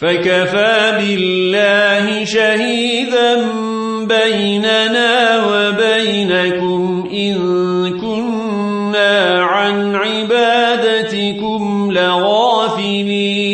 فكفى بالله شهيدا بيننا وبينكم إن كنا عن عبادتكم لغافلين.